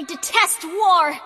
I detest war!